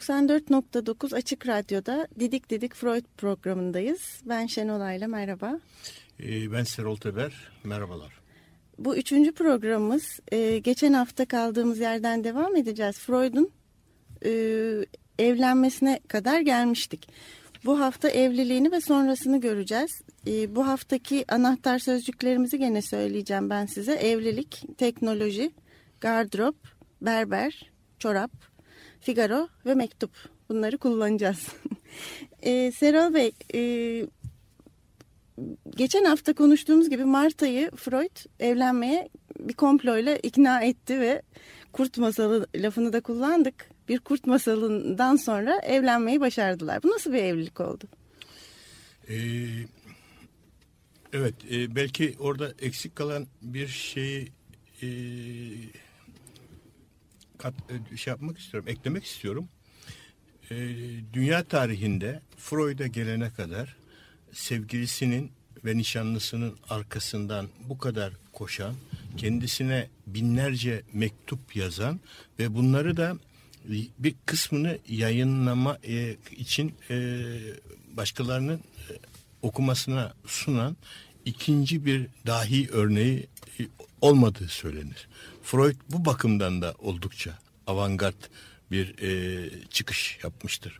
...94.9 Açık Radyo'da Didik Didik Freud programındayız. Ben Şenol Ayla, merhaba. Ee, ben Serol Teber, merhabalar. Bu üçüncü programımız. Ee, geçen hafta kaldığımız yerden devam edeceğiz. Freud'un e, evlenmesine kadar gelmiştik. Bu hafta evliliğini ve sonrasını göreceğiz. E, bu haftaki anahtar sözcüklerimizi gene söyleyeceğim ben size. Evlilik, teknoloji, gardırop, berber, çorap, Figaro ve mektup. Bunları kullanacağız. e, Serol Bey, e, geçen hafta konuştuğumuz gibi Marta'yı Freud evlenmeye bir komployla ikna etti ve kurt masalı lafını da kullandık. Bir kurt masalından sonra evlenmeyi başardılar. Bu nasıl bir evlilik oldu? Ee, evet, e, belki orada eksik kalan bir şeyi e, kat, e, şey yapmak istiyorum, eklemek istiyorum. E, dünya tarihinde Freud'a gelene kadar sevgilisinin ve nişanlısının arkasından bu kadar koşan, kendisine binlerce mektup yazan ve bunları da bir kısmını yayınlama e, için e, başkalarının okumasına sunan ikinci bir dahi örneği olmadığı söylenir. Freud bu bakımdan da oldukça avantgard bir e, çıkış yapmıştır.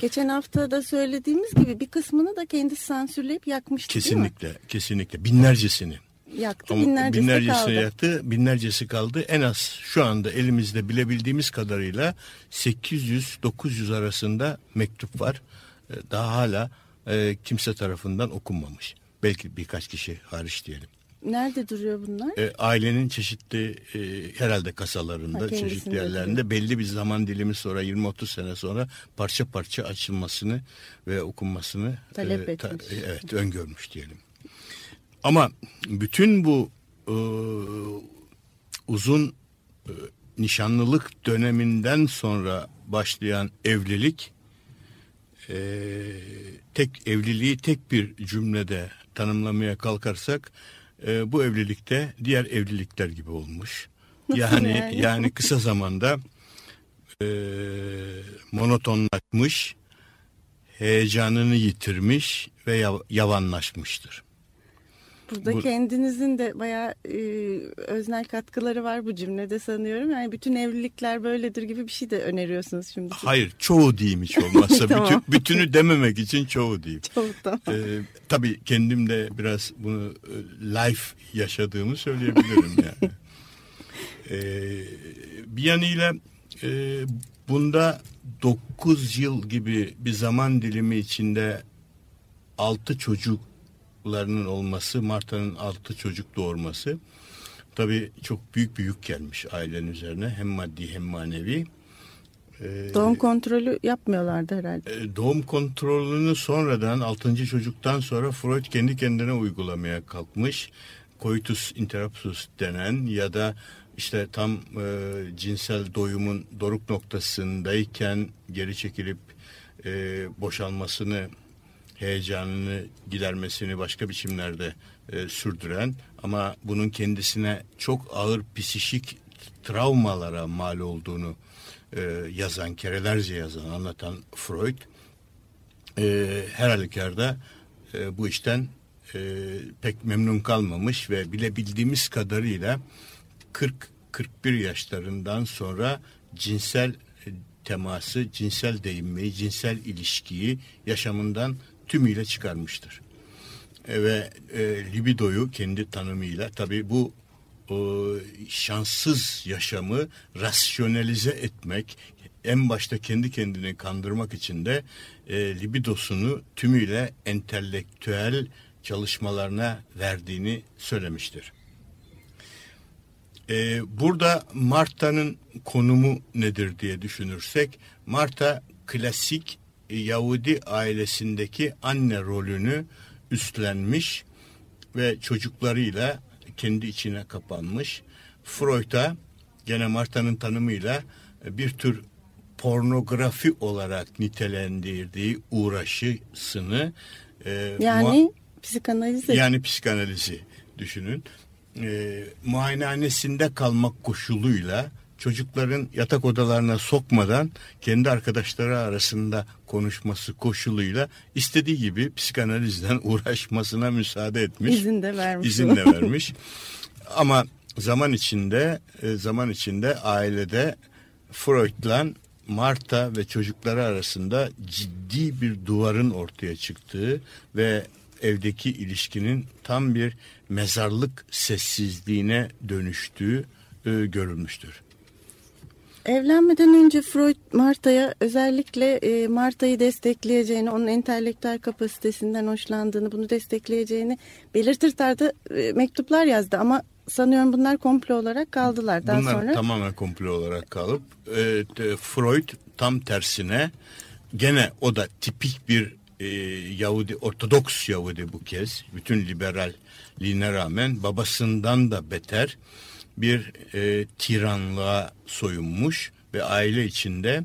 Geçen hafta da söylediğimiz gibi bir kısmını da kendisi sansürleyip yakmıştı Kesinlikle, değil mi? kesinlikle. Binlercesini. Yaktı, Ama binlercesi, binlercesi kaldı. yaktı, binlercesi kaldı. En az şu anda elimizde bilebildiğimiz kadarıyla 800-900 arasında mektup var. Ee, daha hala e, kimse tarafından okunmamış. Belki birkaç kişi hariç diyelim. Nerede duruyor bunlar? E, ailenin çeşitli e, herhalde kasalarında, ha, çeşitli yerlerinde duruyor. belli bir zaman dilimi sonra 20-30 sene sonra parça parça açılmasını ve okunmasını talep e, ta, etmiş. evet öngörmüş diyelim. Ama bütün bu e, uzun e, nişanlılık döneminden sonra başlayan evlilik e, tek evliliği tek bir cümlede tanımlamaya kalkarsak e, bu evlilikte diğer evlilikler gibi olmuş. Yani yani, yani kısa zamanda e, monotonlaşmış, heyecanını yitirmiş ve yavanlaşmıştır. Burada bu, kendinizin de bayağı e, öznel katkıları var bu cümlede sanıyorum. Yani bütün evlilikler böyledir gibi bir şey de öneriyorsunuz şimdi. Hayır çoğu diyeyim hiç olmazsa. tamam. bütün, bütünü dememek için çoğu diyeyim. Çoğu tamam. Ee, tabii kendim de biraz bunu e, life yaşadığımı söyleyebilirim yani. ee, bir yanıyla e, bunda 9 yıl gibi bir zaman dilimi içinde altı çocuk çocuklarının olması, Marta'nın altı çocuk doğurması tabii çok büyük bir yük gelmiş ailenin üzerine hem maddi hem manevi. Ee, doğum kontrolü yapmıyorlardı herhalde. E, doğum kontrolünü sonradan altıncı çocuktan sonra Freud kendi kendine uygulamaya kalkmış. Coitus interruptus denen ya da işte tam e, cinsel doyumun doruk noktasındayken geri çekilip e, boşalmasını heyecanını gidermesini başka biçimlerde e, sürdüren ama bunun kendisine çok ağır psişik travmalara mal olduğunu e, yazan, kerelerce yazan, anlatan Freud e, her halükarda e, bu işten e, pek memnun kalmamış ve bilebildiğimiz kadarıyla 40-41 yaşlarından sonra cinsel e, teması, cinsel değinmeyi, cinsel ilişkiyi yaşamından tümüyle çıkarmıştır. E, ve e, libidoyu kendi tanımıyla tabi bu e, şanssız yaşamı rasyonelize etmek en başta kendi kendini kandırmak için de e, libidosunu tümüyle entelektüel çalışmalarına verdiğini söylemiştir. E, burada Marta'nın konumu nedir diye düşünürsek Marta klasik Yahudi ailesindeki anne rolünü üstlenmiş ve çocuklarıyla kendi içine kapanmış. Freud'a gene Marta'nın tanımıyla bir tür pornografi olarak nitelendirdiği uğraşısını e, yani psikanalizi yani psikanalizi düşünün e, muayenehanesinde kalmak koşuluyla çocukların yatak odalarına sokmadan kendi arkadaşları arasında konuşması koşuluyla istediği gibi psikanalizden uğraşmasına müsaade etmiş. İzin de vermiş. İzin de vermiş. Ama zaman içinde e, zaman içinde ailede Freud'la Marta ve çocukları arasında ciddi bir duvarın ortaya çıktığı ve evdeki ilişkinin tam bir mezarlık sessizliğine dönüştüğü e, görülmüştür. Evlenmeden önce Freud Marta'ya özellikle e, Marta'yı destekleyeceğini, onun entelektüel kapasitesinden hoşlandığını, bunu destekleyeceğini belirtir tarzda e, mektuplar yazdı ama sanıyorum bunlar komplo olarak kaldılar. Daha bunlar sonra... tamamen komplo olarak kalıp e, Freud tam tersine gene o da tipik bir e, Yahudi, Ortodoks Yahudi bu kez. Bütün liberalliğine rağmen babasından da beter bir e, tiranlığa soyunmuş ve aile içinde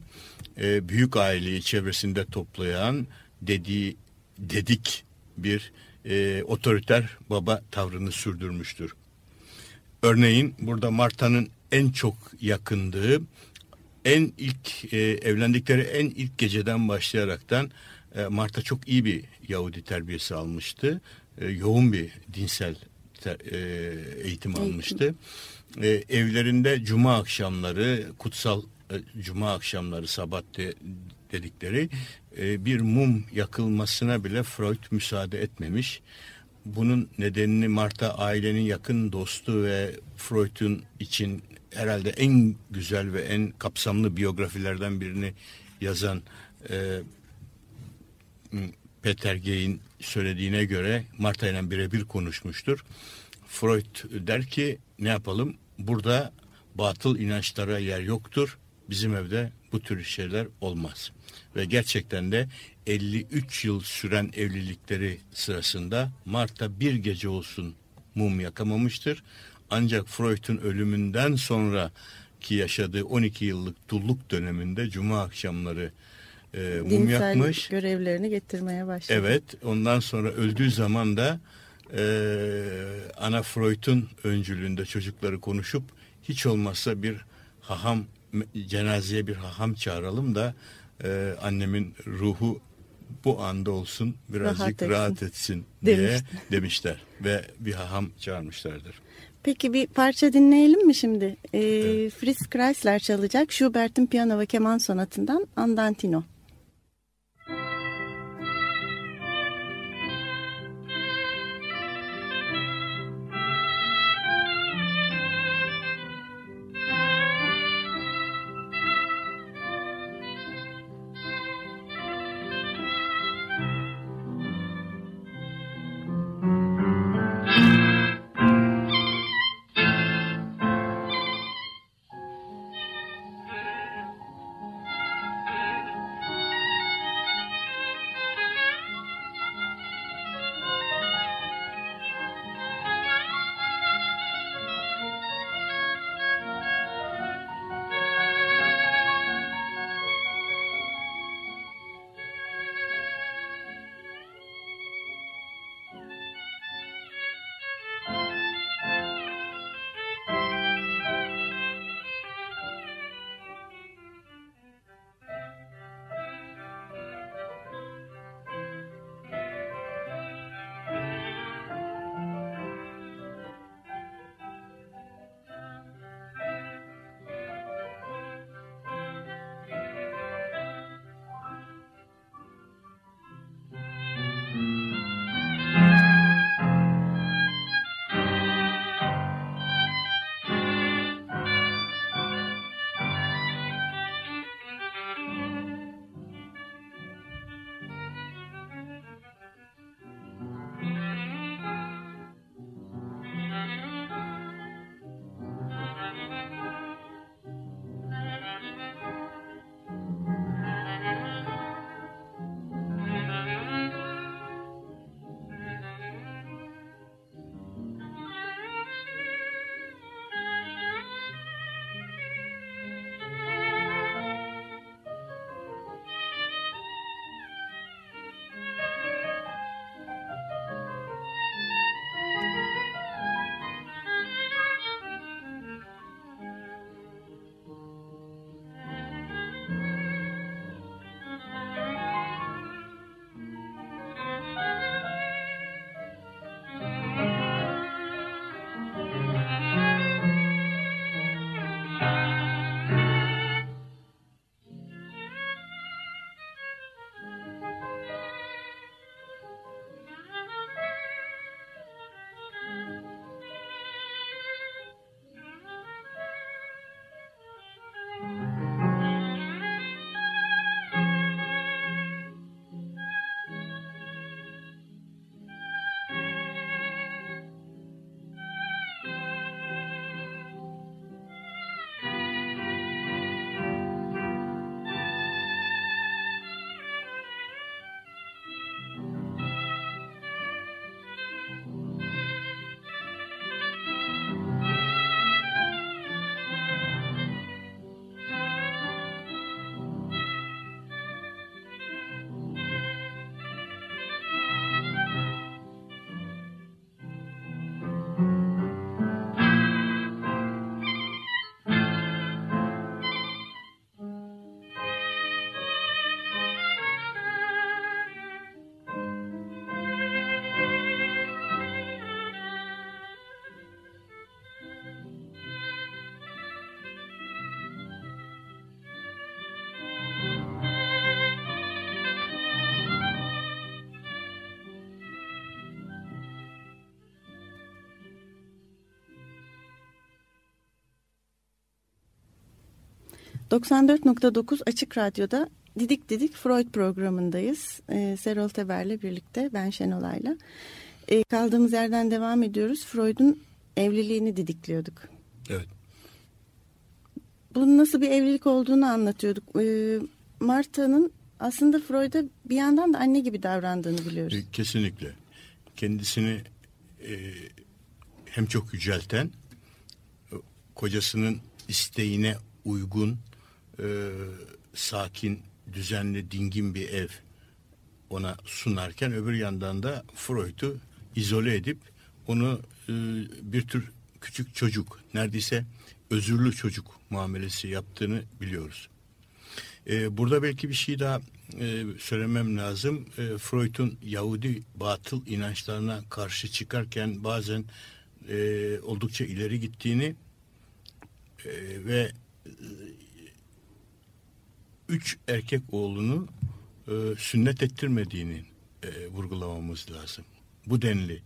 e, büyük aileyi çevresinde toplayan dediği dedik bir e, otoriter baba tavrını sürdürmüştür. Örneğin burada Marta'nın en çok yakındığı en ilk e, evlendikleri en ilk geceden başlayaraktan e, Marta çok iyi bir Yahudi terbiyesi almıştı. E, yoğun bir dinsel e, eğitim almıştı. E, evlerinde cuma akşamları kutsal e, cuma akşamları sabat de, dedikleri e, bir mum yakılmasına bile Freud müsaade etmemiş. Bunun nedenini Marta ailenin yakın dostu ve Freud'un için herhalde en güzel ve en kapsamlı biyografilerden birini yazan e, Peter Gay'in söylediğine göre Marta ile birebir konuşmuştur. Freud der ki ne yapalım burada batıl inançlara yer yoktur. Bizim evde bu tür şeyler olmaz. Ve gerçekten de 53 yıl süren evlilikleri sırasında Marta bir gece olsun mum yakamamıştır. Ancak Freud'un ölümünden sonra ki yaşadığı 12 yıllık dulluk döneminde cuma akşamları e, mum Dinsel yakmış. görevlerini getirmeye başladı. Evet ondan sonra öldüğü zaman da e, Ana Freud'un öncülüğünde çocukları konuşup hiç olmazsa bir haham cenazeye bir haham çağıralım da e, annemin ruhu bu anda olsun birazcık rahat etsin, rahat etsin diye Demişti. demişler ve bir haham çağırmışlardır. Peki bir parça dinleyelim mi şimdi? Ee, evet. Fritz Kreisler çalacak Schubert'in piyano ve keman sonatından Andantino. 94.9 Açık Radyo'da Didik Didik Freud programındayız. Ee, Serol Teber'le birlikte ben Şenolay'la. Ee, kaldığımız yerden devam ediyoruz. Freud'un evliliğini didikliyorduk. Evet. Bunun nasıl bir evlilik olduğunu anlatıyorduk. Ee, Marta'nın aslında Freud'a bir yandan da anne gibi davrandığını biliyoruz. E, Kesinlikle. Kendisini e, hem çok yücelten, e, kocasının isteğine uygun, e, sakin, düzenli, dingin bir ev ona sunarken öbür yandan da Freud'u izole edip onu e, bir tür küçük çocuk, neredeyse özürlü çocuk muamelesi yaptığını biliyoruz. E, burada belki bir şey daha e, söylemem lazım. E, Freud'un Yahudi batıl inançlarına karşı çıkarken bazen e, oldukça ileri gittiğini e, ve e, üç erkek oğlunu e, sünnet ettirmediğini e, vurgulamamız lazım. Bu denli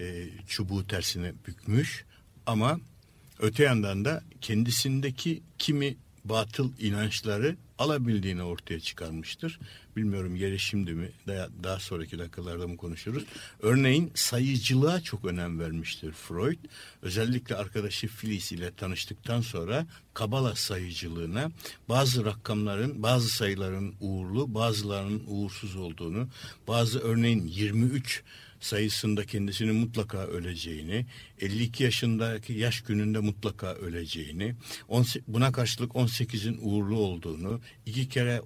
e, çubuğu tersine bükmüş ama öte yandan da kendisindeki kimi batıl inançları alabildiğini ortaya çıkarmıştır. Bilmiyorum yeri şimdi mi daha, daha sonraki dakikalarda mı konuşuruz. Örneğin sayıcılığa çok önem vermiştir Freud. Özellikle arkadaşı Filiz ile tanıştıktan sonra Kabala sayıcılığına bazı rakamların, bazı sayıların uğurlu, bazılarının uğursuz olduğunu, bazı örneğin 23 sayısında kendisini mutlaka öleceğini, 52 yaşındaki yaş gününde mutlaka öleceğini, buna karşılık 18'in uğurlu olduğunu, iki kere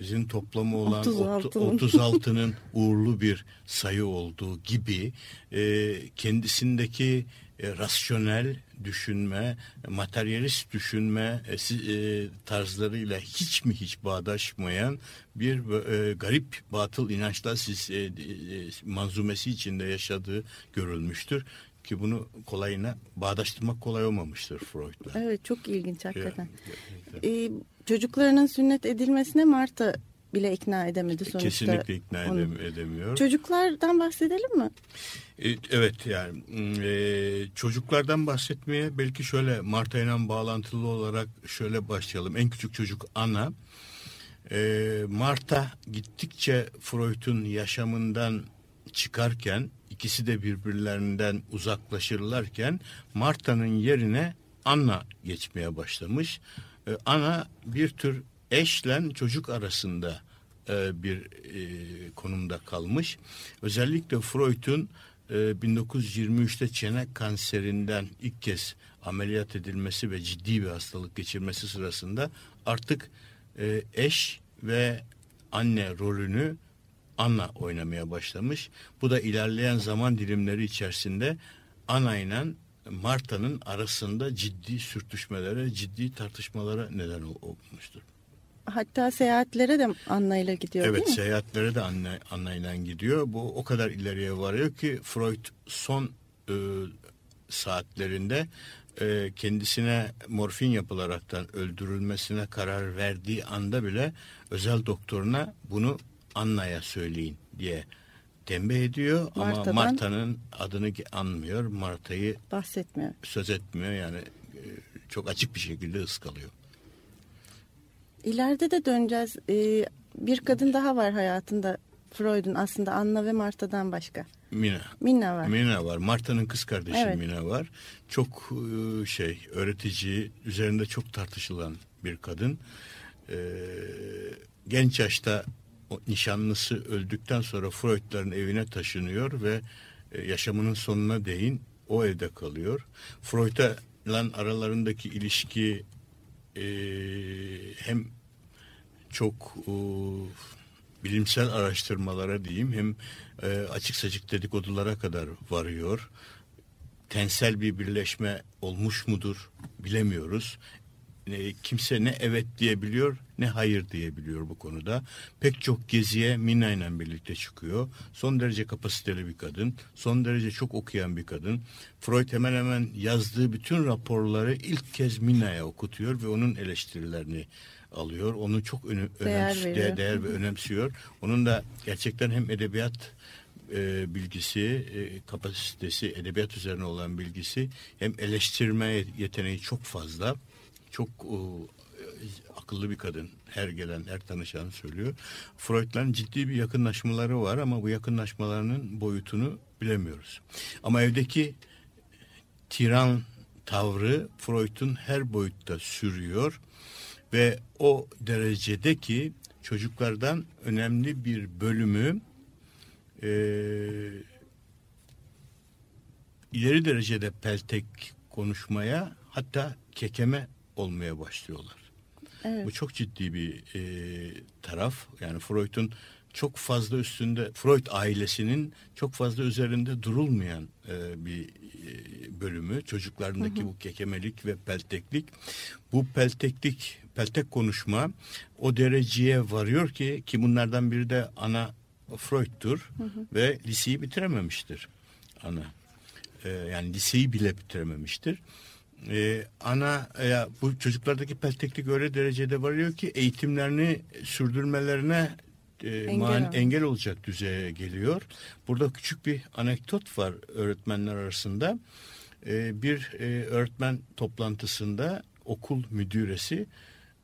18'in toplamı olan 36'nın 36'nın uğurlu bir sayı olduğu gibi e, kendisindeki e, rasyonel düşünme, materyalist düşünme e, e, tarzlarıyla hiç mi hiç bağdaşmayan bir e, garip batıl inançlar siz, e, e, manzumesi içinde yaşadığı görülmüştür ki bunu kolayına bağdaştırmak kolay olmamıştır Freud'la. Evet çok ilginç hakikaten. Ya, Ee, çocuklarının sünnet edilmesine Marta bile ikna edemedi sonuçta. Kesinlikle ikna onu. edem- edemiyor. Çocuklardan bahsedelim mi? E, Evet yani e, çocuklardan bahsetmeye belki şöyle Marta ile bağlantılı olarak şöyle başlayalım. En küçük çocuk Ana. E, Marta gittikçe Freud'un yaşamından çıkarken ikisi de birbirlerinden uzaklaşırlarken Marta'nın yerine Anna geçmeye başlamış. E, Ana bir tür eşle çocuk arasında e, bir e, konumda kalmış. Özellikle Freud'un e, 1923'te çene kanserinden ilk kez ameliyat edilmesi ve ciddi bir hastalık geçirmesi sırasında artık e, eş ve anne rolünü Anna oynamaya başlamış. Bu da ilerleyen zaman dilimleri içerisinde Anna ile Marta'nın arasında ciddi sürtüşmelere, ciddi tartışmalara neden ol- olmuştur. Hatta seyahatlere de Anna ile gidiyor Evet değil mi? seyahatlere de anne, anneyle gidiyor. Bu o kadar ileriye varıyor ki Freud son e, saatlerinde e, kendisine morfin yapılaraktan öldürülmesine karar verdiği anda bile özel doktoruna bunu Anna'ya söyleyin diye tembih ediyor. Ama Marta'dan- Marta'nın adını anmıyor. Marta'yı Bahsetmiyor. söz etmiyor yani e, çok açık bir şekilde ıskalıyor. İleride de döneceğiz. Ee, bir kadın daha var hayatında Freud'un aslında Anna ve Marta'dan başka. Mina. Minna var. Mina var. Marta'nın kız kardeşi Evet. Mina var. Çok e, şey öğretici, üzerinde çok tartışılan bir kadın. E, genç yaşta nişanlısı öldükten sonra Freud'ların evine taşınıyor ve e, yaşamının sonuna değin o evde kalıyor. Freud'la aralarındaki ilişki e, hem çok e, bilimsel araştırmalara diyeyim hem e, açık saçık dedikodulara kadar varıyor. Tensel bir birleşme olmuş mudur bilemiyoruz. E, kimse ne evet diyebiliyor ne hayır diyebiliyor bu konuda. Pek çok geziye Mina ile birlikte çıkıyor. Son derece kapasiteli bir kadın. Son derece çok okuyan bir kadın. Freud hemen hemen yazdığı bütün raporları ilk kez Mina'ya okutuyor ve onun eleştirilerini alıyor. Onu çok önem, Değer önems- değer, değer ve önemsiyor. Onun da gerçekten hem edebiyat e, bilgisi, e, kapasitesi, edebiyat üzerine olan bilgisi hem eleştirme yeteneği çok fazla. Çok e, akıllı bir kadın. Her gelen, her tanışan söylüyor. Freud'la ciddi bir yakınlaşmaları var ama bu yakınlaşmalarının boyutunu bilemiyoruz. Ama evdeki tiran tavrı Freud'un her boyutta sürüyor ve o derecede ki çocuklardan önemli bir bölümü e, ileri derecede peltek konuşmaya hatta kekeme olmaya başlıyorlar. Evet. Bu çok ciddi bir e, taraf. Yani Freud'un çok fazla üstünde, Freud ailesinin çok fazla üzerinde durulmayan e, bir e, bölümü. Çocuklarındaki bu kekemelik ve pelteklik. Bu pelteklik, peltek konuşma o dereceye varıyor ki ki bunlardan biri de ana Freud'tur ve liseyi bitirememiştir ana. E, yani liseyi bile bitirememiştir. Ee, ana ya bu çocuklardaki pelteklik öyle derecede varıyor ki eğitimlerini sürdürmelerine e, Engel ol- engel olacak düzeye geliyor. Burada küçük bir anekdot var öğretmenler arasında. Ee, bir e, öğretmen toplantısında okul müdüresi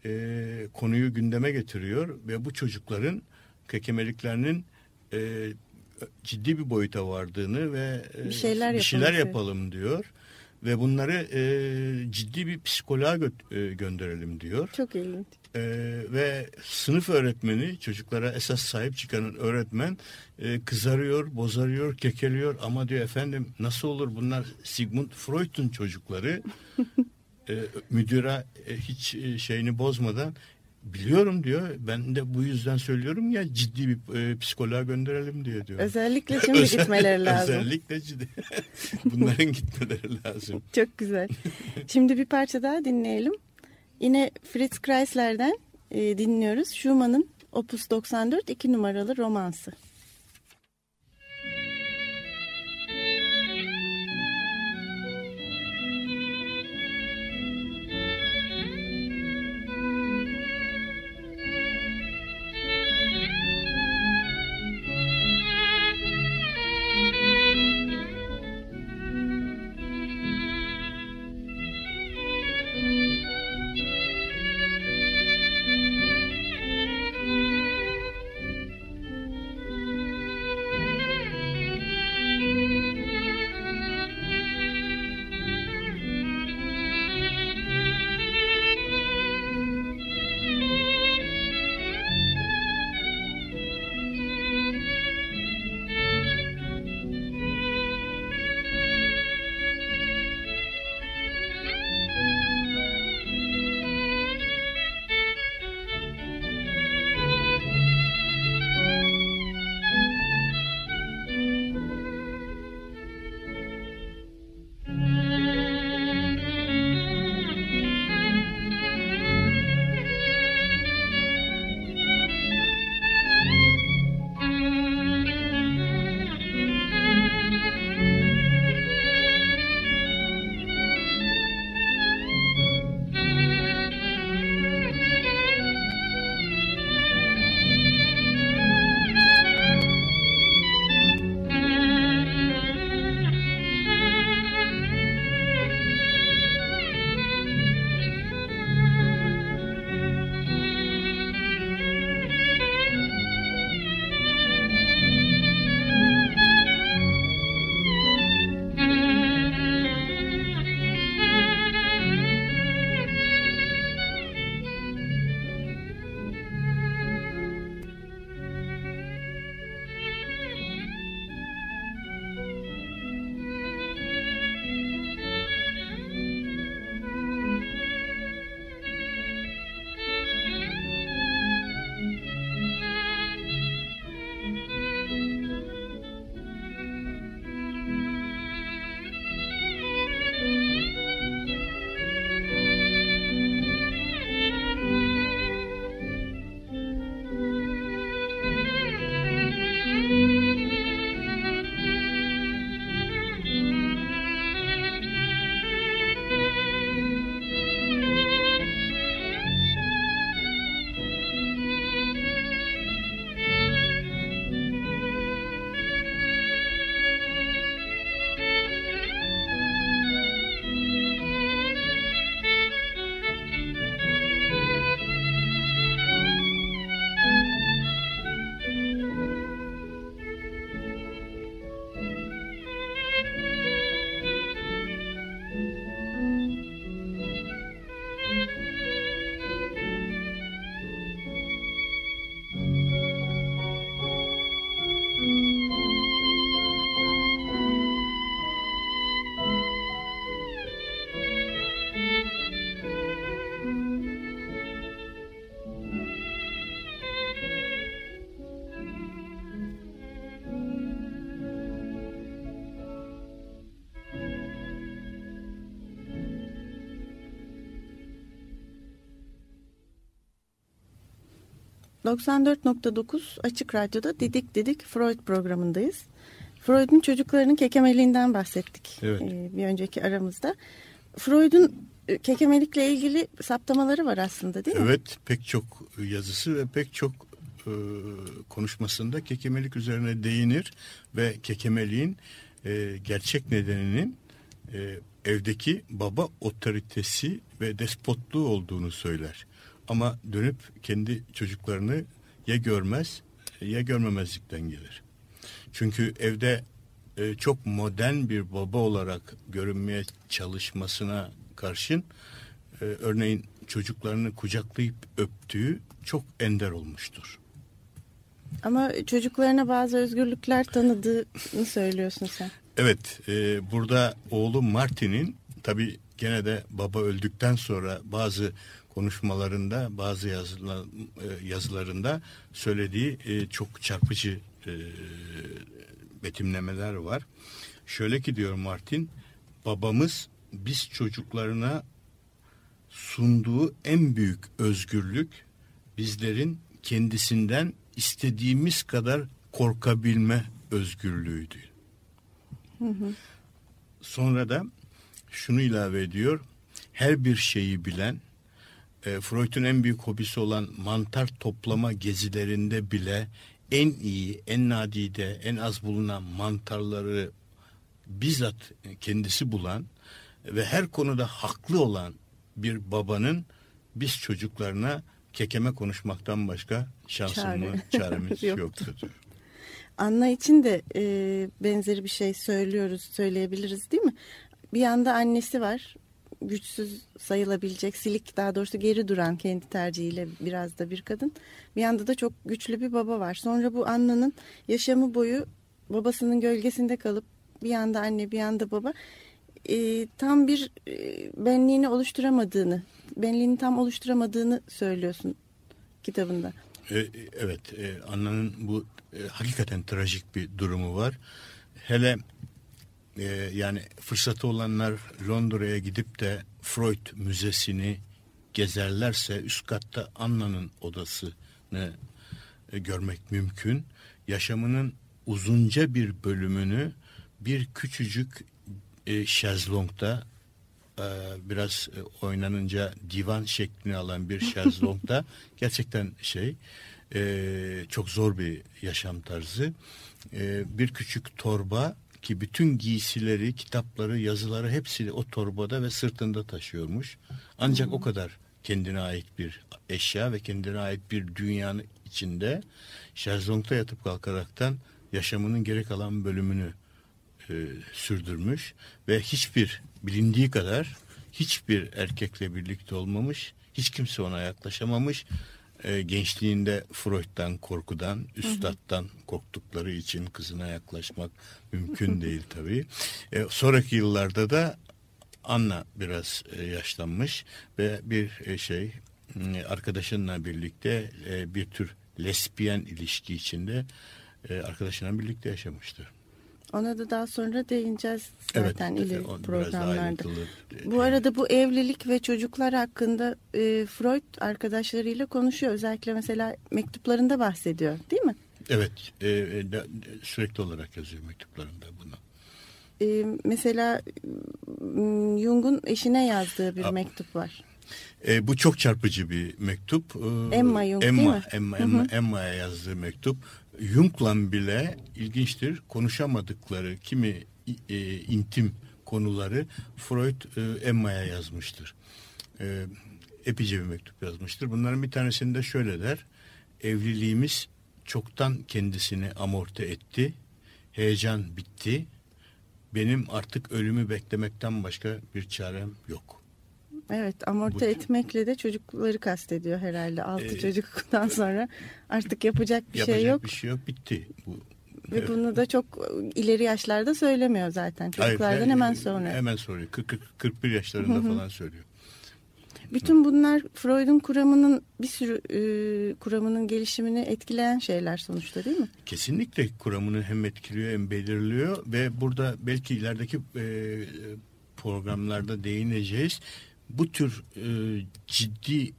e, konuyu gündeme getiriyor ve bu çocukların kekemeliklerinin e, ciddi bir boyuta vardığını ve e, Bir şeyler bir şeyler yapalım diyor ve bunları e, ciddi bir psikoloğa gö- e, gönderelim diyor. Çok ilginç. E, ve sınıf öğretmeni çocuklara esas sahip çıkanın öğretmen e, kızarıyor, bozarıyor, kekeliyor ama diyor efendim nasıl olur bunlar Sigmund Freud'un çocukları e, müdüre e, hiç e, şeyini bozmadan biliyorum diyor. Ben de bu yüzden söylüyorum ya ciddi bir e, psikoloğa gönderelim diyor diyor. Özellikle şimdi Özel- gitmeleri lazım. Özellikle ciddi. Bunların gitmeleri lazım. Çok güzel. Şimdi bir parça daha dinleyelim. Yine Fritz Kreisler'den e, dinliyoruz. Schumann'ın Opus 94 2 numaralı romansı. 94.9 Açık Radyo'da Didik Didik Freud programındayız. Freud'un çocuklarının kekemeliğinden bahsettik Evet. e, bir önceki aramızda. Freud'un e, kekemelikle ilgili saptamaları var aslında değil mi? Evet pek çok yazısı ve pek çok e, konuşmasında kekemelik üzerine değinir ve kekemeliğin e, gerçek nedeninin e, evdeki baba otoritesi ve despotluğu olduğunu söyler. Ama dönüp kendi çocuklarını ya görmez ya görmemezlikten gelir. Çünkü evde e, çok modern bir baba olarak görünmeye çalışmasına karşın e, örneğin çocuklarını kucaklayıp öptüğü çok ender olmuştur. Ama çocuklarına bazı özgürlükler tanıdığını söylüyorsun sen. Evet, e, burada oğlu Martin'in tabi gene de baba öldükten sonra bazı konuşmalarında, bazı yazılar, e, yazılarında söylediği e, çok çarpıcı e, betimlemeler var. Şöyle ki diyor Martin, babamız biz çocuklarına sunduğu en büyük özgürlük bizlerin kendisinden istediğimiz kadar korkabilme özgürlüğüydü. Sonra da şunu ilave ediyor. Her bir şeyi bilen, e, Freud'un en büyük hobisi olan mantar toplama gezilerinde bile en iyi, en nadide, en az bulunan mantarları bizzat kendisi bulan ve her konuda haklı olan bir babanın biz çocuklarına kekeme konuşmaktan başka şansımız, Çare. çaremiz Yoktu. yoktur. Anna için de e, benzeri bir şey söylüyoruz, söyleyebiliriz değil mi? Bir yanda annesi var, güçsüz sayılabilecek, silik daha doğrusu geri duran kendi tercihiyle biraz da bir kadın. Bir yanda da çok güçlü bir baba var. Sonra bu Anna'nın yaşamı boyu babasının gölgesinde kalıp bir yanda anne bir yanda baba e, tam bir e, benliğini oluşturamadığını, benliğini tam oluşturamadığını söylüyorsun kitabında. E, Evet, e, Anna'nın bu e, hakikaten trajik bir durumu var. Hele e, yani fırsatı olanlar Londra'ya gidip de Freud Müzesi'ni gezerlerse üst katta Anna'nın odasını e, görmek mümkün. Yaşamının uzunca bir bölümünü bir küçücük e, şezlongda e, biraz e, oynanınca divan şeklini alan bir şezlongda gerçekten şey e, çok zor bir yaşam tarzı. E, bir küçük torba ki bütün giysileri, kitapları, yazıları hepsi o torbada ve sırtında taşıyormuş. Ancak o kadar kendine ait bir eşya ve kendine ait bir dünyanın içinde şezlongda yatıp kalkaraktan yaşamının geri kalan bölümünü e, sürdürmüş ve hiçbir bilindiği kadar hiçbir erkekle birlikte olmamış, hiç kimse ona yaklaşamamış. E, gençliğinde Freud'dan korkudan, üstattan korktukları için kızına yaklaşmak mümkün değil tabii. E, sonraki yıllarda da Anna biraz e, yaşlanmış ve bir e, şey arkadaşınla birlikte e, bir tür lesbiyen ilişki içinde e, arkadaşıyla birlikte yaşamıştır. Ona da daha sonra değineceğiz zaten Evet, ileri programlarda. Bu arada bu evlilik ve çocuklar hakkında e, Freud arkadaşlarıyla konuşuyor. Özellikle mesela mektuplarında bahsediyor değil mi? Evet, e, e, sürekli olarak yazıyor mektuplarında bunu. E, mesela Jung'un eşine yazdığı bir Aa. mektup var. E, bu çok çarpıcı bir mektup. E, Emma Jung, Emma, değil mi? Emma. Emma, Emma'ya yazdığı mektup. Jung'la bile ilginçtir konuşamadıkları kimi e, intim konuları Freud e, Emma'ya yazmıştır. E, epeyce bir mektup yazmıştır. Bunların bir tanesinde şöyle der. Evliliğimiz çoktan kendisini amorti etti. Heyecan bitti. Benim artık ölümü beklemekten başka bir çarem yok. Evet amorti Bu- etmekle de çocukları kastediyor herhalde. Altı Ee, çocuktan sonra artık yapacak bir Yapacak şey yok. bir şey yok bitti. Bu, Ve Evet. bunu da çok ileri yaşlarda söylemiyor zaten. Çocuklardan hayır, hemen sonra. Hemen. 40, 40, 41 yaşlarında falan söylüyor. Bütün bunlar Freud'un kuramının bir sürü e, kuramının gelişimini etkileyen şeyler sonuçta değil mi? Kesinlikle kuramını hem etkiliyor hem belirliyor ve burada belki ilerideki e, programlarda değineceğiz. Bu tür e, ciddi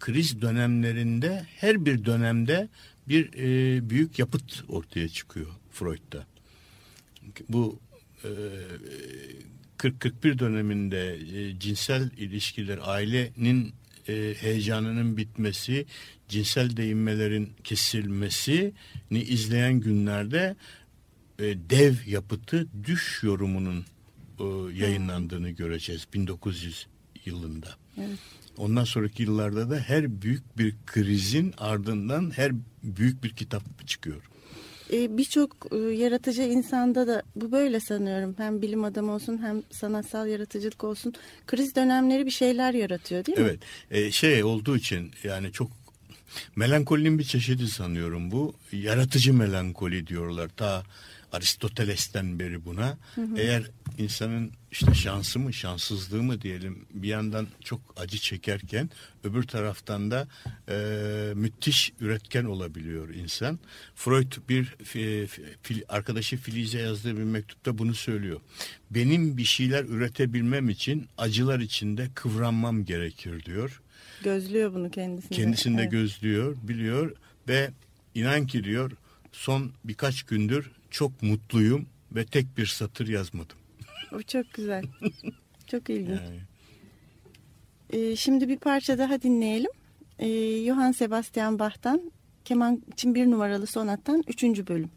kriz dönemlerinde her bir dönemde bir e, büyük yapıt ortaya çıkıyor Freud'da. Bu e, 40-41 döneminde e, cinsel ilişkiler ailenin e, heyecanının bitmesi, cinsel değinmelerin kesilmesini izleyen günlerde e, dev yapıtı düş yorumunun e, yayınlandığını göreceğiz 1900 yılında. Evet. Ondan sonraki yıllarda da her büyük bir krizin ardından her büyük bir kitap çıkıyor. E, Birçok e, yaratıcı insanda da bu böyle sanıyorum. Hem bilim adamı olsun hem sanatsal yaratıcılık olsun. Kriz dönemleri bir şeyler yaratıyor değil mi? Evet. E, şey olduğu için yani çok melankolinin bir çeşidi sanıyorum bu. Yaratıcı melankoli diyorlar. Ta Aristoteles'ten beri buna. Hı hı. Eğer insanın işte şansı mı şanssızlığı mı diyelim bir yandan çok acı çekerken öbür taraftan da e, müthiş üretken olabiliyor insan. Freud bir fi, fi, arkadaşı Filiz'e yazdığı bir mektupta bunu söylüyor. Benim bir şeyler üretebilmem için acılar içinde kıvranmam gerekir diyor. Gözlüyor bunu kendisinde. Kendisinde evet. gözlüyor, biliyor ve inan ki diyor son birkaç gündür çok mutluyum ve tek bir satır yazmadım. O çok güzel. çok ilginç. Yani. Ee, şimdi bir parça daha dinleyelim. Ee, Johann Sebastian Bach'tan keman için bir numaralı sonattan üçüncü bölüm.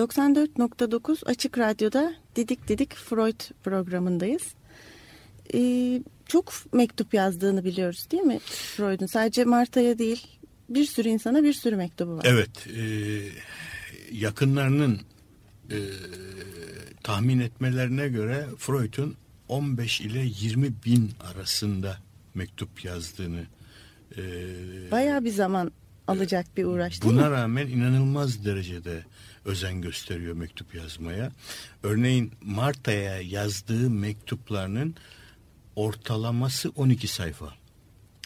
94.9 Açık Radyo'da Didik Didik Freud programındayız. Ee, çok mektup yazdığını biliyoruz değil mi Freud'un? Sadece Marta'ya değil bir sürü insana bir sürü mektubu var. Evet. E, yakınlarının e, tahmin etmelerine göre Freud'un 15 ile 20 bin arasında mektup yazdığını e, Bayağı bir zaman alacak bir uğraş değil Buna mi? rağmen inanılmaz derecede özen gösteriyor mektup yazmaya. Örneğin Marta'ya yazdığı mektuplarının ortalaması 12 sayfa.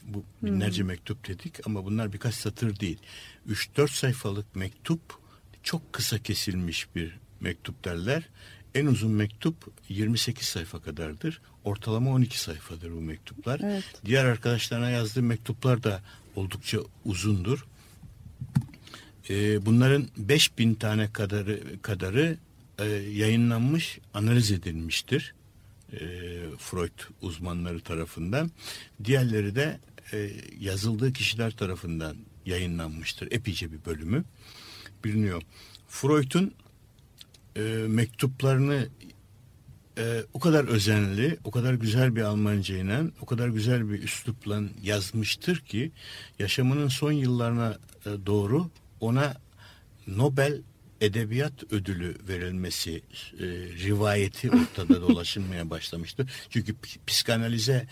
Bu binlerce mektup dedik ama bunlar birkaç satır değil. 3-4 sayfalık mektup çok kısa kesilmiş bir mektup derler. En uzun mektup 28 sayfa kadardır. Ortalama 12 sayfadır bu mektuplar. Evet. Diğer arkadaşlarına yazdığı mektuplar da oldukça uzundur. Ee, bunların 5000 tane kadarı kadarı e, yayınlanmış, analiz edilmiştir. E, Freud uzmanları tarafından. Diğerleri de e, yazıldığı kişiler tarafından yayınlanmıştır. Epeyce bir bölümü biliniyor. Freud'un e, mektuplarını e, o kadar özenli, o kadar güzel bir Almancayla, o kadar güzel bir üslupla yazmıştır ki yaşamının son yıllarına e, doğru ona Nobel Edebiyat Ödülü verilmesi e, rivayeti ortada dolaşılmaya başlamıştı. Çünkü psikanalize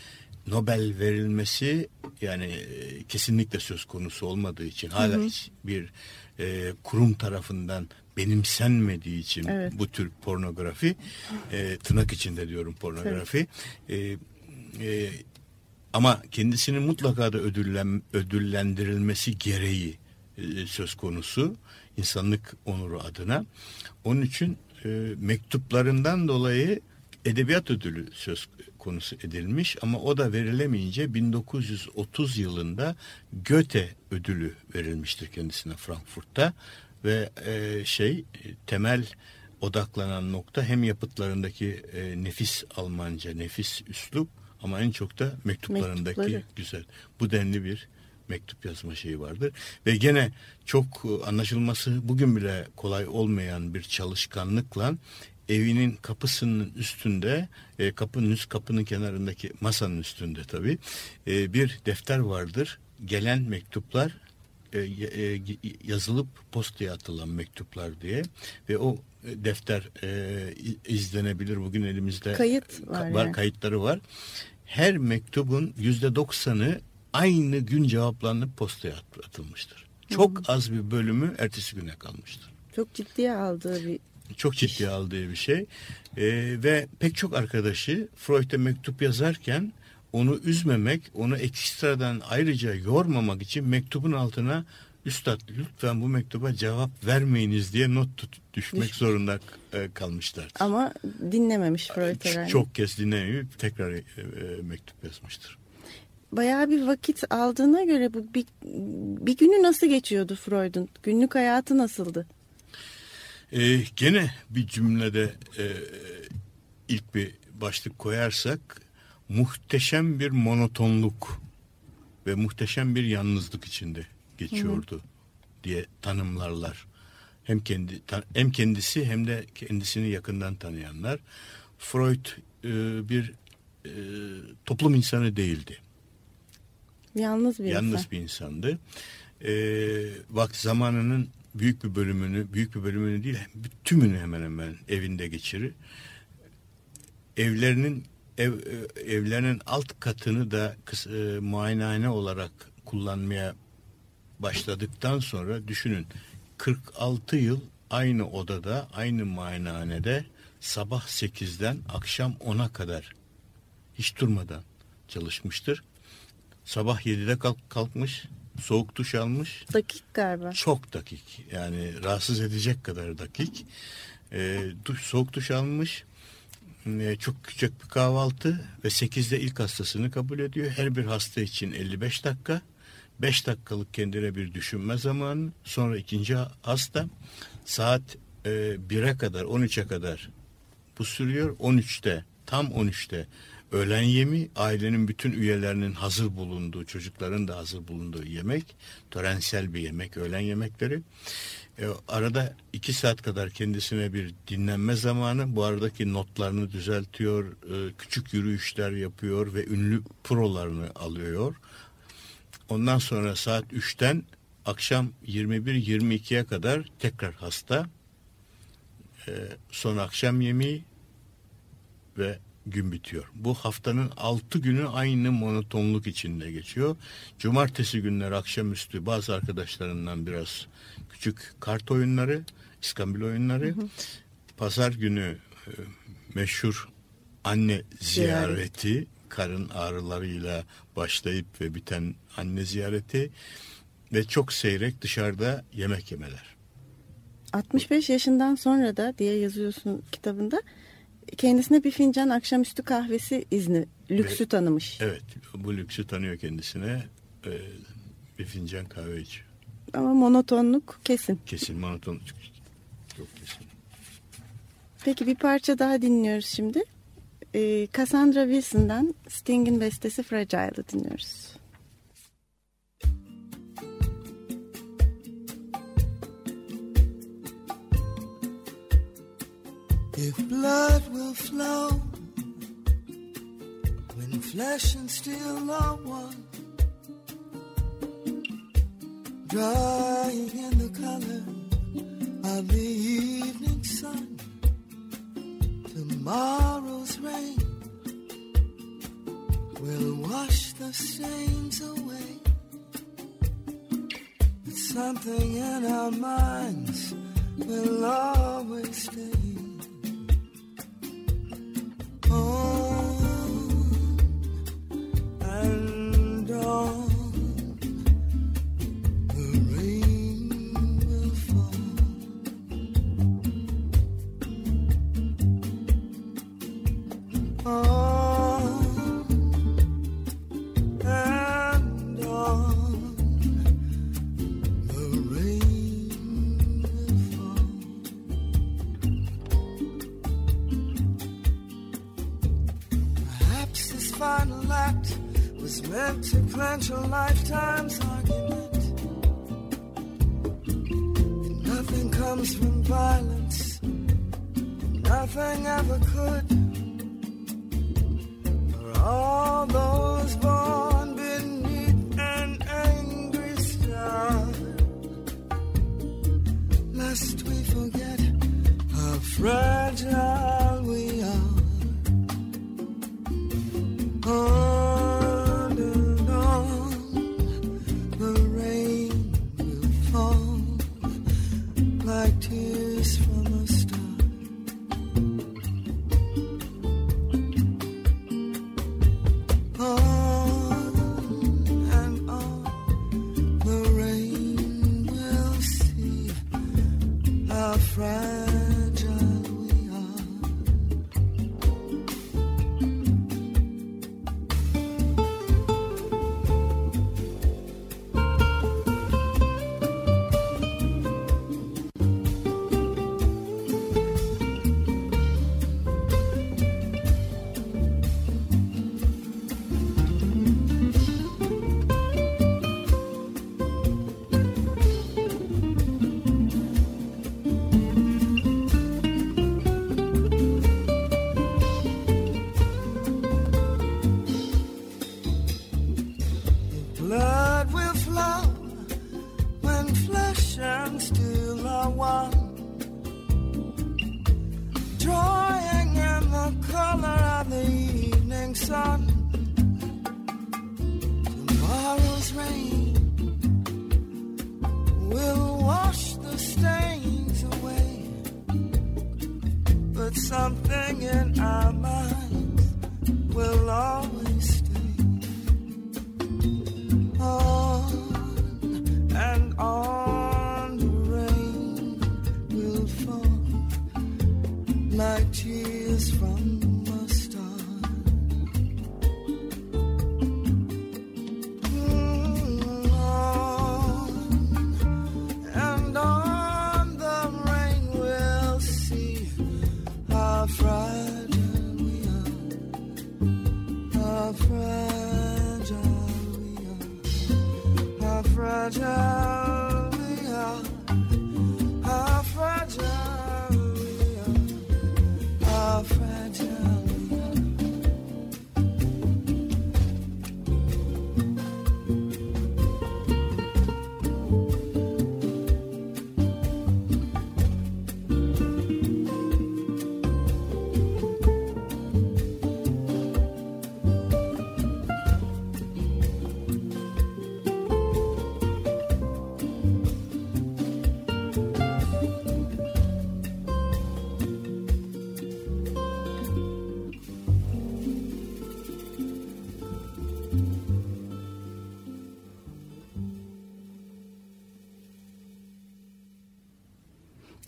Nobel verilmesi yani e, kesinlikle söz konusu olmadığı için hala hiç bir e, kurum tarafından benimsenmediği için Evet. bu tür pornografi e, tırnak içinde diyorum pornografi e, e, ama kendisinin mutlaka da ödüllen, ödüllendirilmesi gereği e, söz konusu insanlık onuru adına. Onun için e, mektuplarından dolayı edebiyat ödülü söz konusu edilmiş ama o da verilemeyince 1930 yılında Goethe ödülü verilmiştir kendisine Frankfurt'ta ve e, şey e, temel odaklanan nokta hem yapıtlarındaki e, nefis Almanca, nefis üslup ama en çok da mektuplarındaki Mektupları. güzel. Bu denli bir mektup yazma şeyi vardır. Ve gene çok e, anlaşılması bugün bile kolay olmayan bir çalışkanlıkla evinin kapısının üstünde e, kapının üst kapının kenarındaki masanın üstünde tabii e, bir defter vardır. Gelen mektuplar e, e, yazılıp postaya atılan mektuplar diye ve o e, defter e, izlenebilir bugün elimizde Kayıt var var yani. kayıtları var. Her mektubun yüzde doksanı aynı gün cevaplanıp postaya at- atılmıştır. Çok az bir bölümü ertesi güne kalmıştır. Çok ciddiye aldığı bir Çok ciddiye aldığı bir şey. Ee, ve pek çok arkadaşı Freud'e mektup yazarken onu üzmemek, onu ekstradan ayrıca yormamak için mektubun altına Üstad lütfen bu mektuba cevap vermeyiniz diye not tut, düşmek Düşmüş. zorunda e, kalmışlar. ama dinlememiş Freud herhalde. Çok kez dinlemeyip tekrar e, e, mektup yazmıştır. Bayağı bir vakit aldığına göre bu bir, bir günü nasıl geçiyordu Freud'un? Günlük hayatı nasıldı? Ee, gene bir cümlede e, ilk bir başlık koyarsak muhteşem bir monotonluk ve muhteşem bir yalnızlık içinde geçiyordu diye tanımlarlar. Hem kendi hem kendisi hem de kendisini yakından tanıyanlar. Freud e, bir e, toplum insanı değildi. Yalnız bir Yalnız insan. bir insandı. Ee, bak zamanının büyük bir bölümünü, büyük bir bölümünü değil, tümünü hemen hemen evinde geçirir. Evlerinin ev, e, evlerinin alt katını da e, muayenehane olarak kullanmaya başladıktan sonra düşünün 46 yıl aynı odada, aynı muayenehanede sabah 8'den akşam 10'a kadar hiç durmadan çalışmıştır. Sabah 7'de kalk, kalkmış, soğuk duş almış. Dakik galiba. Çok dakik yani rahatsız edecek kadar dakik. Ee, duş, soğuk duş almış. Ee, çok küçük bir kahvaltı ve 8'de ilk hastasını kabul ediyor. Her bir hasta için 55 dakika. 5 dakikalık kendine bir düşünme zamanı. Sonra ikinci hasta saat e, 1'e kadar 13'e kadar bu sürüyor. 13'te tam 13'te öğlen yemi ailenin bütün üyelerinin hazır bulunduğu çocukların da hazır bulunduğu yemek törensel bir yemek öğlen yemekleri e, arada iki saat kadar kendisine bir dinlenme zamanı bu aradaki notlarını düzeltiyor e, küçük yürüyüşler yapıyor ve ünlü prolarını alıyor. Ondan sonra saat 3'ten akşam 21-22'ye kadar tekrar hasta. E, son akşam yemeği ve gün bitiyor. Bu haftanın altı günü aynı monotonluk içinde geçiyor. Cumartesi günleri akşamüstü bazı arkadaşlarından biraz küçük kart oyunları, iskambil oyunları. Hı hı. Pazar günü e, meşhur anne ziyareti, Ziyaret. karın ağrılarıyla başlayıp ve biten anne ziyareti ve çok seyrek dışarıda yemek yemeler. 65 yaşından sonra da diye yazıyorsun kitabında kendisine bir fincan akşamüstü kahvesi izni, lüksü Ve, tanımış. Evet, bu lüksü tanıyor kendisine. Ee, bir fincan kahve içiyor. Ama monotonluk kesin. Kesin monotonluk. Çok kesin. Peki bir parça daha dinliyoruz şimdi. Ee, Cassandra Wilson'dan Sting'in bestesi Fragile'ı dinliyoruz. If blood will flow when flesh and steel are one, drying in the color of the evening sun, tomorrow's rain will wash the stains away. But something in our minds will always stay home. to light.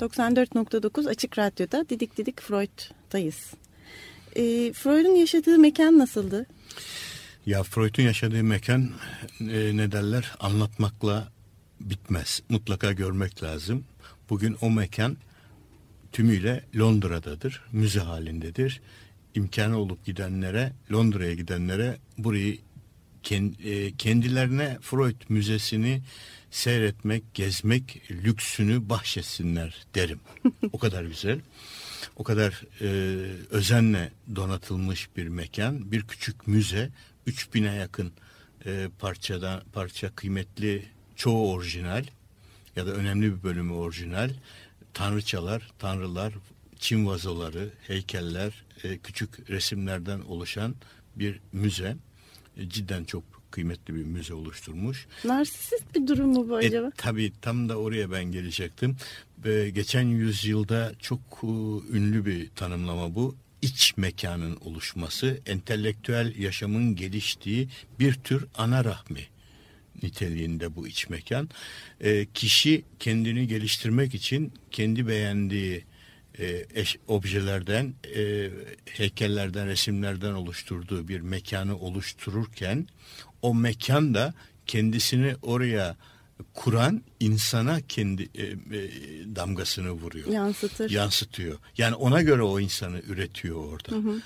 ...94.9 Açık Radyo'da Didik Didik Freud'dayız. Ee, Freud'un yaşadığı mekan nasıldı? Ya Freud'un yaşadığı mekan e, ne derler anlatmakla bitmez. Mutlaka görmek lazım. Bugün o mekan tümüyle Londra'dadır. Müze halindedir. İmkanı olup gidenlere, Londra'ya gidenlere burayı e, kendilerine Freud Müzesi'ni seyretmek, gezmek lüksünü bahşetsinler derim. o kadar güzel. O kadar e, özenle donatılmış bir mekan, bir küçük müze, 3000'e yakın e, parçadan parça kıymetli, çoğu orijinal ya da önemli bir bölümü orijinal. Tanrıçalar, tanrılar, çim vazoları, heykeller, e, küçük resimlerden oluşan bir müze. E, cidden çok kıymetli bir müze oluşturmuş. Narsisist bir durum mu bu E, acaba? tabii tam da oraya ben gelecektim. Ve geçen yüzyılda çok e, ünlü bir tanımlama bu. İç mekanın oluşması, entelektüel yaşamın geliştiği bir tür ana rahmi niteliğinde bu iç mekan. E, kişi kendini geliştirmek için kendi beğendiği e, eş, objelerden, e, heykellerden, resimlerden oluşturduğu bir mekanı oluştururken o mekan da kendisini oraya kuran insana kendi e, e, damgasını vuruyor. Yansıtır. Yansıtıyor. Yani ona göre o insanı üretiyor orada.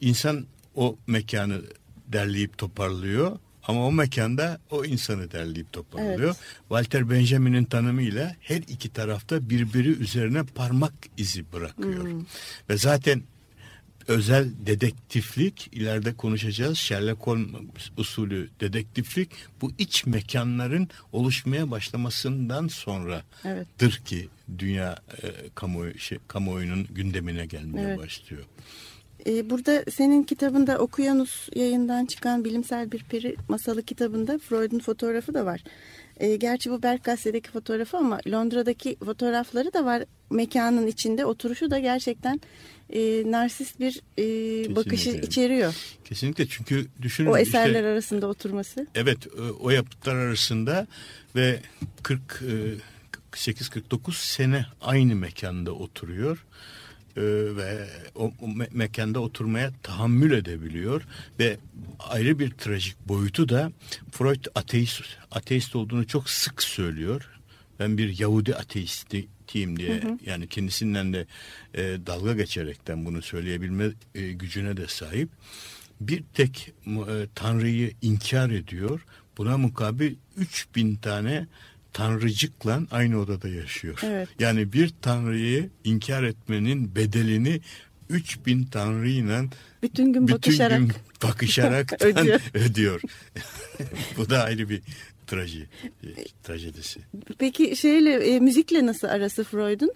İnsan o mekanı derleyip toparlıyor ama o mekanda o insanı derleyip toparlıyor. Evet. Walter Benjamin'in tanımıyla her iki tarafta birbiri üzerine parmak izi bırakıyor. Ve zaten özel dedektiflik ileride konuşacağız. Sherlock Holmes usulü dedektiflik bu iç mekanların oluşmaya başlamasından sonradır ki dünya e, kamuoyu şey, kamuoyunun gündemine gelmeye Evet. başlıyor. Ee, burada senin kitabında Okuyanus yayından çıkan bilimsel bir peri masalı kitabında Freud'un fotoğrafı da var. Ee, gerçi bu Berggasse'deki fotoğrafı ama Londra'daki fotoğrafları da var. Mekanın içinde oturuşu da gerçekten e, narsist bir e, bakışı içeriyor. Kesinlikle çünkü düşünün O işte- eserler arasında oturması. Evet e, o yapıtlar arasında ve 48-49 sene aynı mekanda oturuyor E, ve o, o me- mekanda oturmaya tahammül edebiliyor ve ayrı bir trajik boyutu da Freud ateist, ateist olduğunu çok sık söylüyor. Ben bir Yahudi ateistiyim diye yani kendisinden de e, dalga geçerekten bunu söyleyebilme e, gücüne de sahip bir tek e, tanrıyı inkar ediyor. Buna mukabil 3000 tane tanrıcıkla aynı odada yaşıyor. Evet. Yani bir tanrıyı inkar etmenin bedelini 3000 tanrıyla Bütün gün bütün bakışarak gün bakışarak Ödüyor. ödüyor. Bu da ayrı bir traji, trajedisi. Peki şeyle e, müzikle nasıl arası Freud'un?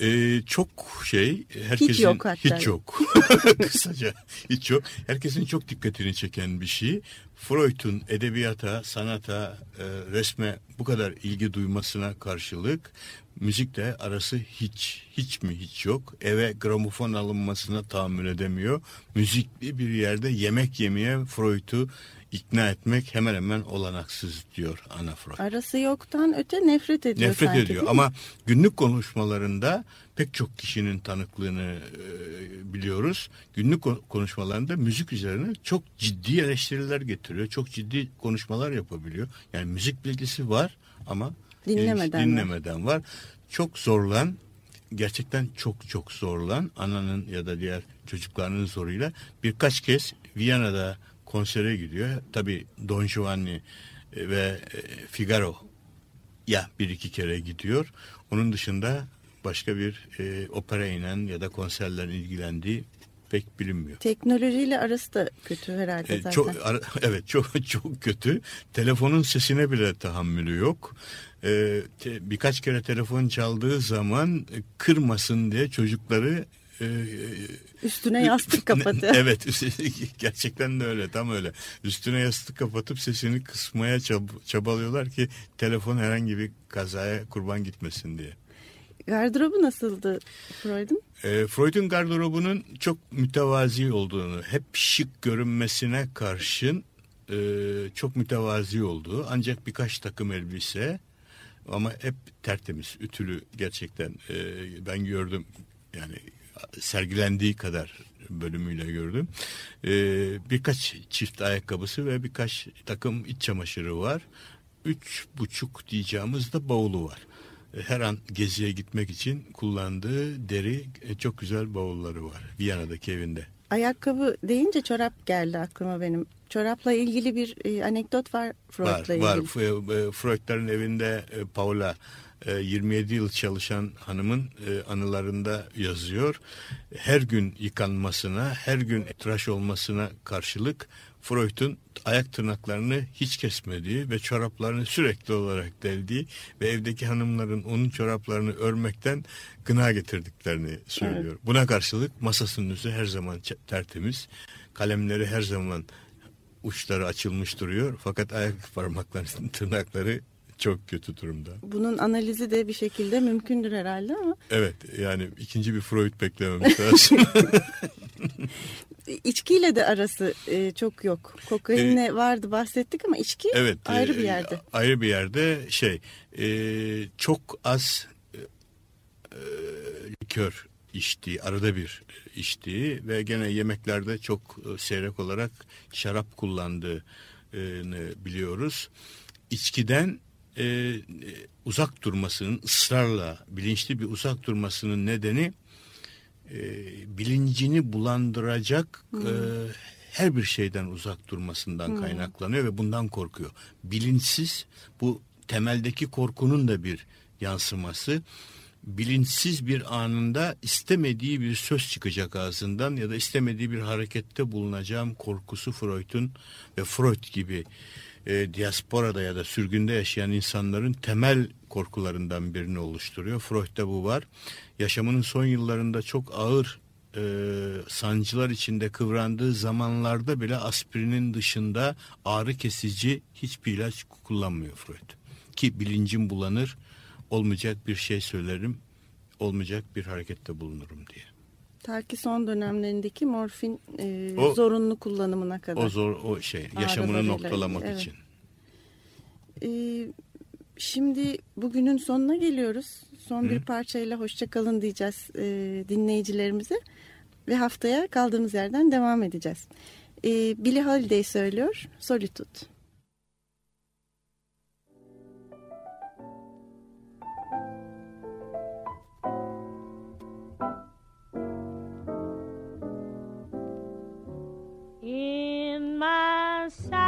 Ee, çok şey herkesin yok hatta. hiç yok. Kısaca hiç yok. Herkesin çok dikkatini çeken bir şey. Freud'un edebiyata sanata e, resme bu kadar ilgi duymasına karşılık müzikle arası hiç hiç mi hiç yok. Eve gramofon alınmasına tahammül edemiyor. Müzikli bir yerde yemek yemeye Freud'u ikna etmek hemen hemen olanaksız diyor Ana Freud. Arası yoktan öte nefret ediyor Nefret sanki, ediyor ama günlük konuşmalarında pek çok kişinin tanıklığını e, biliyoruz. Günlük ko- konuşmalarında müzik üzerine çok ciddi eleştiriler getiriyor. Çok ciddi konuşmalar yapabiliyor. Yani müzik bilgisi var ama Dinlemeden var. dinlemeden var. Çok zorlan gerçekten çok çok zorlan ananın ya da diğer çocuklarının zoruyla birkaç kez Viyana'da konsere gidiyor. Tabii Don Giovanni E, ve e, Figaro ya bir iki kere gidiyor. Onun dışında başka bir e, opera inen ya da konserlerin ilgilendiği pek bilinmiyor. Teknolojiyle arası da kötü herhalde E, zaten. çok ara- evet çok çok kötü. Telefonun sesine bile tahammülü yok. E, te- birkaç kere telefon çaldığı zaman e, kırmasın diye çocukları e, Üstüne yastık kapatı. evet gerçekten de öyle tam öyle. Üstüne yastık kapatıp sesini kısmaya çab- çabalıyorlar ki telefon herhangi bir kazaya kurban gitmesin diye. Gardırobu nasıldı Freud'un? E, Freud'un gardırobunun çok mütevazi olduğunu, hep şık görünmesine karşın e, çok mütevazi olduğu ancak birkaç takım elbise ama hep tertemiz, ütülü gerçekten e, ben gördüm yani sergilendiği kadar bölümüyle gördüm. E, birkaç çift ayakkabısı ve birkaç takım iç çamaşırı var. Üç buçuk diyeceğimiz de bavulu var her an geziye gitmek için kullandığı deri e, çok güzel bavulları var Viyana'daki evinde. Ayakkabı deyince çorap geldi aklıma benim. Çorapla ilgili bir e, anekdot var Var, Freud'la ilgili. var. F- e, Freud'ların evinde e, Paula 27 yıl çalışan hanımın e, anılarında yazıyor. Her gün yıkanmasına, her gün tıraş olmasına karşılık Freud'un ayak tırnaklarını hiç kesmediği ve çoraplarını sürekli olarak deldiği ve evdeki hanımların onun çoraplarını örmekten gına getirdiklerini söylüyor. Buna karşılık masasının üstü her zaman tertemiz. Kalemleri her zaman uçları açılmış duruyor. Fakat ayak parmaklarının tırnakları çok kötü durumda. Bunun analizi de bir şekilde mümkündür herhalde ama Evet yani ikinci bir Freud beklememiş lazım. içkiyle de arası e, çok yok. Kokainle vardı bahsettik ama içki evet. ayrı e, bir yerde. Ayrı bir yerde şey e, çok az e, e, likör içtiği arada bir içtiği ve gene yemeklerde çok e, seyrek olarak şarap kullandığını biliyoruz. İçkiden e, uzak durmasının ısrarla bilinçli bir uzak durmasının nedeni e, bilincini bulandıracak e, her bir şeyden uzak durmasından kaynaklanıyor ve bundan korkuyor. Bilinçsiz bu temeldeki korkunun da bir yansıması. Bilinçsiz bir anında istemediği bir söz çıkacak ağzından ya da istemediği bir harekette bulunacağım korkusu Freud'un ve Freud gibi e, diasporada ya da sürgünde yaşayan insanların temel korkularından birini oluşturuyor. Freud'da bu var. Yaşamının son yıllarında çok ağır e, sancılar içinde kıvrandığı zamanlarda bile aspirinin dışında ağrı kesici hiçbir ilaç kullanmıyor Freud. Ki bilincim bulanır, olmayacak bir şey söylerim, olmayacak bir harekette bulunurum diye. Ta ki son dönemlerindeki morfin e, O- zorunlu kullanımına kadar. O zor o şey yaşamını noktalamak evet. için. E, şimdi bugünün sonuna geliyoruz. Son bir parçayla hoşça kalın diyeceğiz e, dinleyicilerimize. Ve haftaya kaldığımız yerden devam edeceğiz. E, Billie Holiday söylüyor Solitude. My solitude,